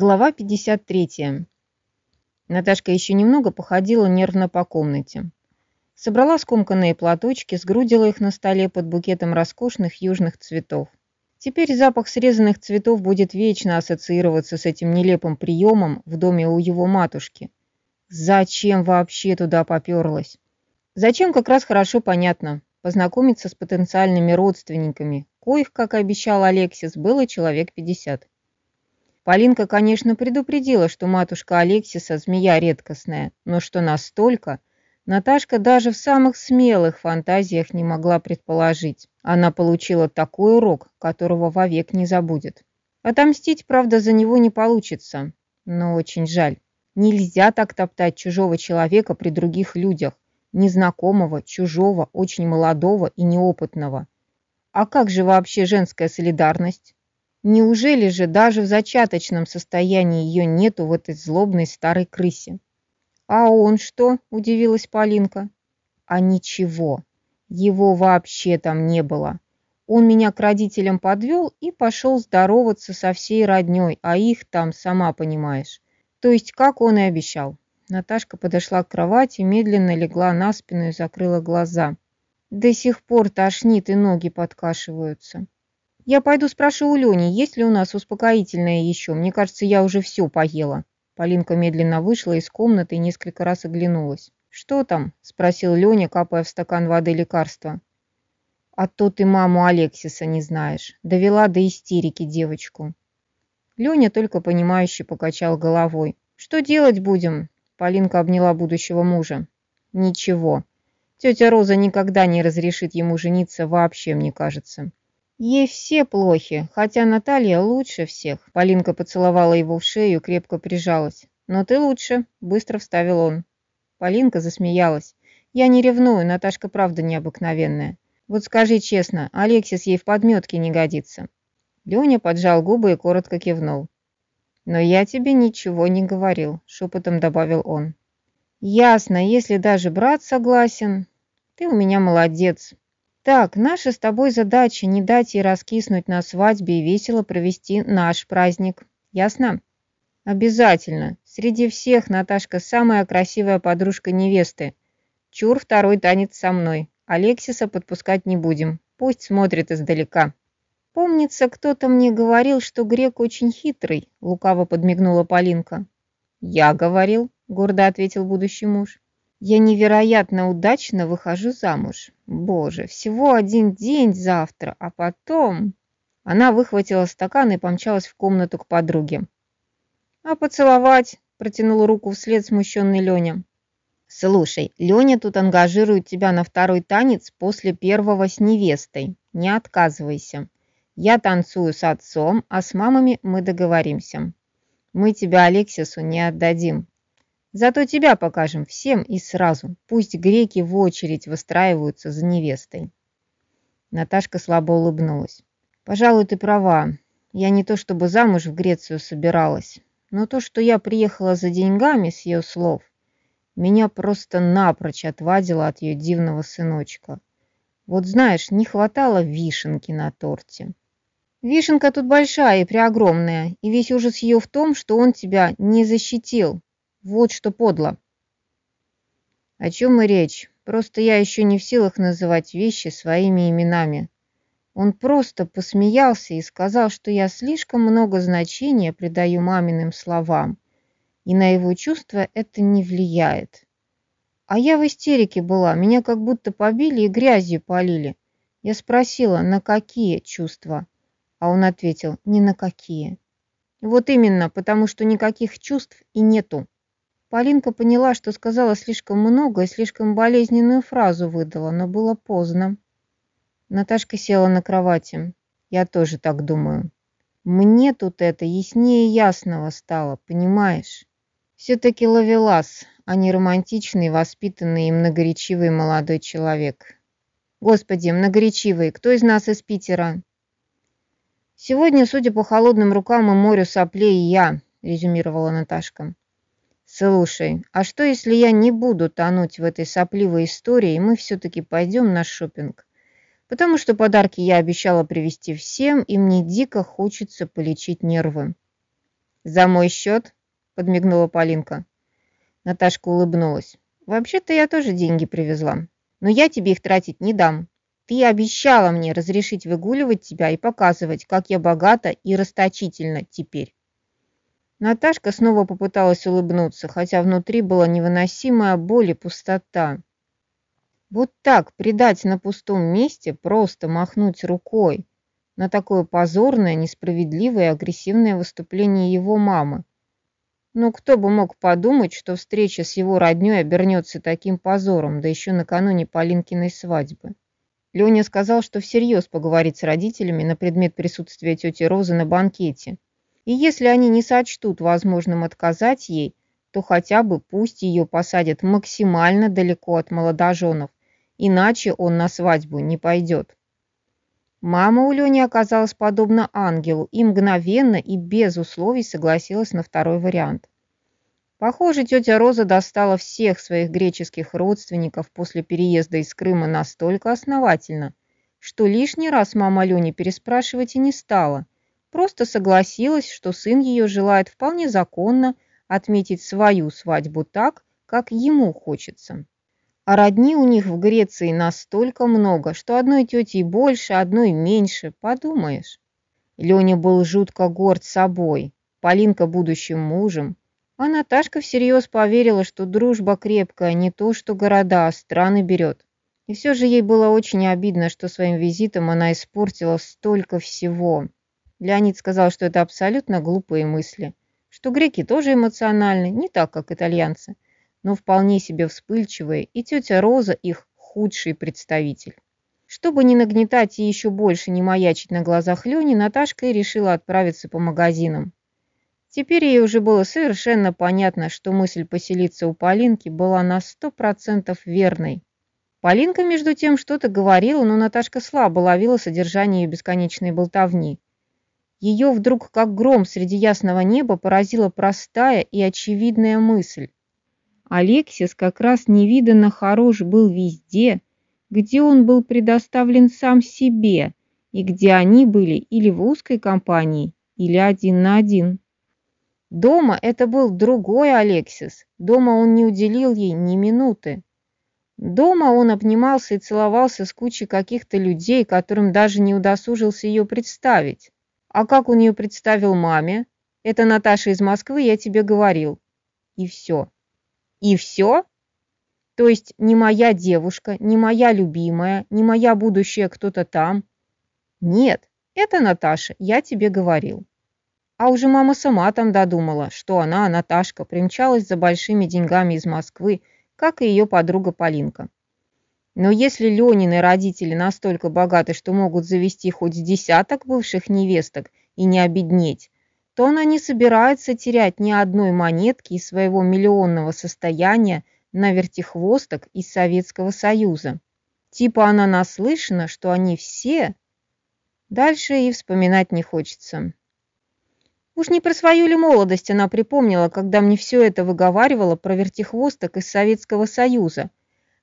Глава 53. Наташка еще немного походила нервно по комнате. Собрала скомканные платочки, сгрудила их на столе под букетом роскошных южных цветов. Теперь запах срезанных цветов будет вечно ассоциироваться с этим нелепым приемом в доме у его матушки. Зачем вообще туда поперлась? Зачем как раз хорошо понятно. Познакомиться с потенциальными родственниками, коих, как обещал Алексис, было человек 50. Полинка, конечно, предупредила, что матушка Алексиса змея редкостная, но что настолько, Наташка даже в самых смелых фантазиях не могла предположить. Она получила такой урок, которого вовек не забудет. Отомстить, правда, за него не получится, но очень жаль. Нельзя так топтать чужого человека при других людях, незнакомого, чужого, очень молодого и неопытного. А как же вообще женская солидарность? Неужели же даже в зачаточном состоянии ее нету в этой злобной старой крысе? А он что? Удивилась Полинка. А ничего. Его вообще там не было. Он меня к родителям подвел и пошел здороваться со всей родней, а их там, сама понимаешь. То есть, как он и обещал. Наташка подошла к кровати, медленно легла на спину и закрыла глаза. До сих пор тошнит и ноги подкашиваются. Я пойду спрошу у Лени, есть ли у нас успокоительное еще. Мне кажется, я уже все поела. Полинка медленно вышла из комнаты и несколько раз оглянулась. «Что там?» – спросил Леня, капая в стакан воды лекарства. «А то ты маму Алексиса не знаешь. Довела до истерики девочку». Леня только понимающе покачал головой. «Что делать будем?» Полинка обняла будущего мужа. «Ничего. Тетя Роза никогда не разрешит ему жениться вообще, мне кажется. Ей все плохи, хотя Наталья лучше всех. Полинка поцеловала его в шею, крепко прижалась. Но ты лучше, быстро вставил он. Полинка засмеялась. Я не ревную, Наташка правда необыкновенная. Вот скажи честно, Алексис ей в подметке не годится. Леня поджал губы и коротко кивнул. «Но я тебе ничего не говорил», — шепотом добавил он. «Ясно, если даже брат согласен. Ты у меня молодец. Так, наша с тобой задача не дать ей раскиснуть на свадьбе и весело провести наш праздник. Ясно? Обязательно. Среди всех Наташка самая красивая подружка невесты. Чур второй танец со мной. Алексиса подпускать не будем. Пусть смотрит издалека. Помнится, кто-то мне говорил, что грек очень хитрый, лукаво подмигнула Полинка. Я говорил, гордо ответил будущий муж. Я невероятно удачно выхожу замуж. Боже, всего один день завтра, а потом... Она выхватила стакан и помчалась в комнату к подруге. «А поцеловать?» – протянул руку вслед смущенный Леня. «Слушай, Леня тут ангажирует тебя на второй танец после первого с невестой. Не отказывайся. Я танцую с отцом, а с мамами мы договоримся. Мы тебя Алексису не отдадим. Зато тебя покажем всем и сразу. Пусть греки в очередь выстраиваются за невестой. Наташка слабо улыбнулась. Пожалуй, ты права. Я не то чтобы замуж в Грецию собиралась, но то, что я приехала за деньгами с ее слов, меня просто напрочь отвадило от ее дивного сыночка. Вот знаешь, не хватало вишенки на торте. Вишенка тут большая и преогромная, и весь ужас ее в том, что он тебя не защитил, вот что подло. О чем и речь? Просто я еще не в силах называть вещи своими именами. Он просто посмеялся и сказал, что я слишком много значения придаю маминым словам, и на его чувства это не влияет. А я в истерике была, меня как будто побили и грязью полили. Я спросила, на какие чувства, а он ответил, ни на какие. Вот именно, потому что никаких чувств и нету. Полинка поняла, что сказала слишком много и слишком болезненную фразу выдала, но было поздно. Наташка села на кровати. Я тоже так думаю. Мне тут это яснее ясного стало, понимаешь? Все-таки ловелас, а не романтичный, воспитанный и многоречивый молодой человек. Господи, многоречивый, кто из нас из Питера? Сегодня, судя по холодным рукам и морю соплей, я, резюмировала Наташка. Слушай, а что если я не буду тонуть в этой сопливой истории, и мы все-таки пойдем на шопинг? Потому что подарки я обещала привезти всем, и мне дико хочется полечить нервы. «За мой счет?» – подмигнула Полинка. Наташка улыбнулась. «Вообще-то я тоже деньги привезла, но я тебе их тратить не дам. Ты обещала мне разрешить выгуливать тебя и показывать, как я богата и расточительна теперь». Наташка снова попыталась улыбнуться, хотя внутри была невыносимая боль и пустота. Вот так предать на пустом месте, просто махнуть рукой на такое позорное, несправедливое и агрессивное выступление его мамы. Но кто бы мог подумать, что встреча с его роднёй обернется таким позором, да еще накануне Полинкиной свадьбы. Леня сказал, что всерьез поговорит с родителями на предмет присутствия тети Розы на банкете. И если они не сочтут возможным отказать ей, то хотя бы пусть ее посадят максимально далеко от молодоженов, иначе он на свадьбу не пойдет. Мама у Лени оказалась подобна ангелу и мгновенно и без условий согласилась на второй вариант. Похоже, тетя Роза достала всех своих греческих родственников после переезда из Крыма настолько основательно, что лишний раз мама Лени переспрашивать и не стала – просто согласилась, что сын ее желает вполне законно отметить свою свадьбу так, как ему хочется. А родни у них в Греции настолько много, что одной тети больше, одной меньше, подумаешь. Леня был жутко горд собой, Полинка будущим мужем, а Наташка всерьез поверила, что дружба крепкая не то, что города, а страны берет. И все же ей было очень обидно, что своим визитом она испортила столько всего. Леонид сказал, что это абсолютно глупые мысли, что греки тоже эмоциональны, не так, как итальянцы, но вполне себе вспыльчивые, и тетя Роза их худший представитель. Чтобы не нагнетать и еще больше не маячить на глазах Лени, Наташка и решила отправиться по магазинам. Теперь ей уже было совершенно понятно, что мысль поселиться у Полинки была на сто процентов верной. Полинка, между тем, что-то говорила, но Наташка слабо ловила содержание ее бесконечной болтовни. Ее вдруг, как гром среди ясного неба, поразила простая и очевидная мысль. Алексис как раз невиданно хорош был везде, где он был предоставлен сам себе, и где они были или в узкой компании, или один на один. Дома это был другой Алексис, дома он не уделил ей ни минуты. Дома он обнимался и целовался с кучей каких-то людей, которым даже не удосужился ее представить. А как он ее представил маме? Это Наташа из Москвы, я тебе говорил. И все. И все? То есть не моя девушка, не моя любимая, не моя будущая кто-то там? Нет, это Наташа, я тебе говорил. А уже мама сама там додумала, что она, Наташка, примчалась за большими деньгами из Москвы, как и ее подруга Полинка. Но если Ленины родители настолько богаты, что могут завести хоть десяток бывших невесток и не обеднеть, то она не собирается терять ни одной монетки из своего миллионного состояния на вертихвосток из Советского Союза. Типа она наслышана, что они все... Дальше и вспоминать не хочется. Уж не про свою ли молодость она припомнила, когда мне все это выговаривала про вертихвосток из Советского Союза –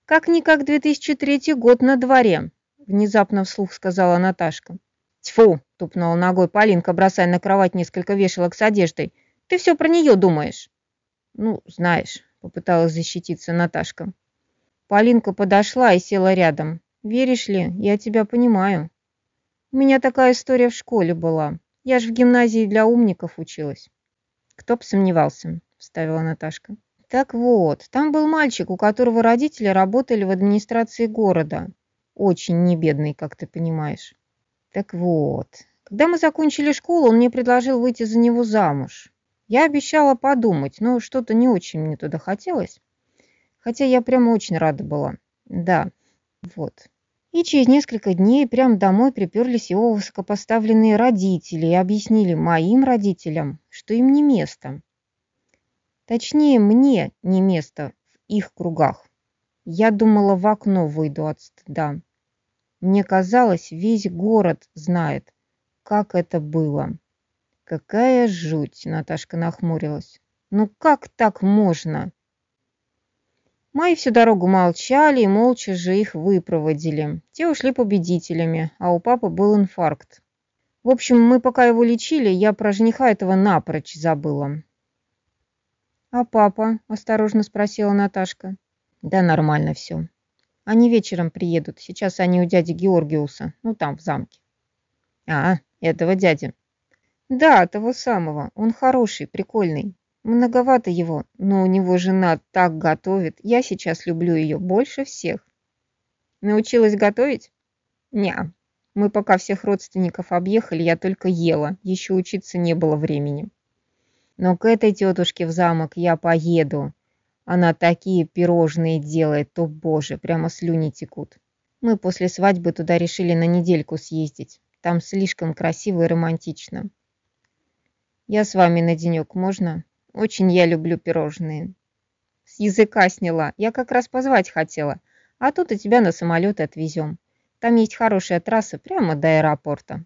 «Как-никак 2003 год на дворе», — внезапно вслух сказала Наташка. «Тьфу!» — тупнула ногой Полинка, бросая на кровать несколько вешалок с одеждой. «Ты все про нее думаешь?» «Ну, знаешь», — попыталась защититься Наташка. Полинка подошла и села рядом. «Веришь ли, я тебя понимаю. У меня такая история в школе была. Я ж в гимназии для умников училась». «Кто бы сомневался», — вставила Наташка. Так вот, там был мальчик, у которого родители работали в администрации города. Очень небедный, как ты понимаешь. Так вот, когда мы закончили школу, он мне предложил выйти за него замуж. Я обещала подумать, но что-то не очень мне туда хотелось. Хотя я прямо очень рада была. Да, вот. И через несколько дней прямо домой приперлись его высокопоставленные родители и объяснили моим родителям, что им не место. Точнее, мне не место в их кругах. Я думала, в окно выйду от стыда. Мне казалось, весь город знает, как это было. Какая жуть, Наташка нахмурилась. Ну как так можно? Мои всю дорогу молчали и молча же их выпроводили. Те ушли победителями, а у папы был инфаркт. В общем, мы пока его лечили, я про жениха этого напрочь забыла. «А папа?» – осторожно спросила Наташка. «Да нормально все. Они вечером приедут. Сейчас они у дяди Георгиуса. Ну, там, в замке». «А, этого дяди». «Да, того самого. Он хороший, прикольный. Многовато его, но у него жена так готовит. Я сейчас люблю ее больше всех». «Научилась готовить?» «Не, мы пока всех родственников объехали, я только ела. Еще учиться не было времени». Но к этой тетушке в замок я поеду. Она такие пирожные делает, то боже, прямо слюни текут. Мы после свадьбы туда решили на недельку съездить. Там слишком красиво и романтично. Я с вами на денек, можно? Очень я люблю пирожные. С языка сняла. Я как раз позвать хотела. А тут и тебя на самолет отвезем. Там есть хорошая трасса прямо до аэропорта.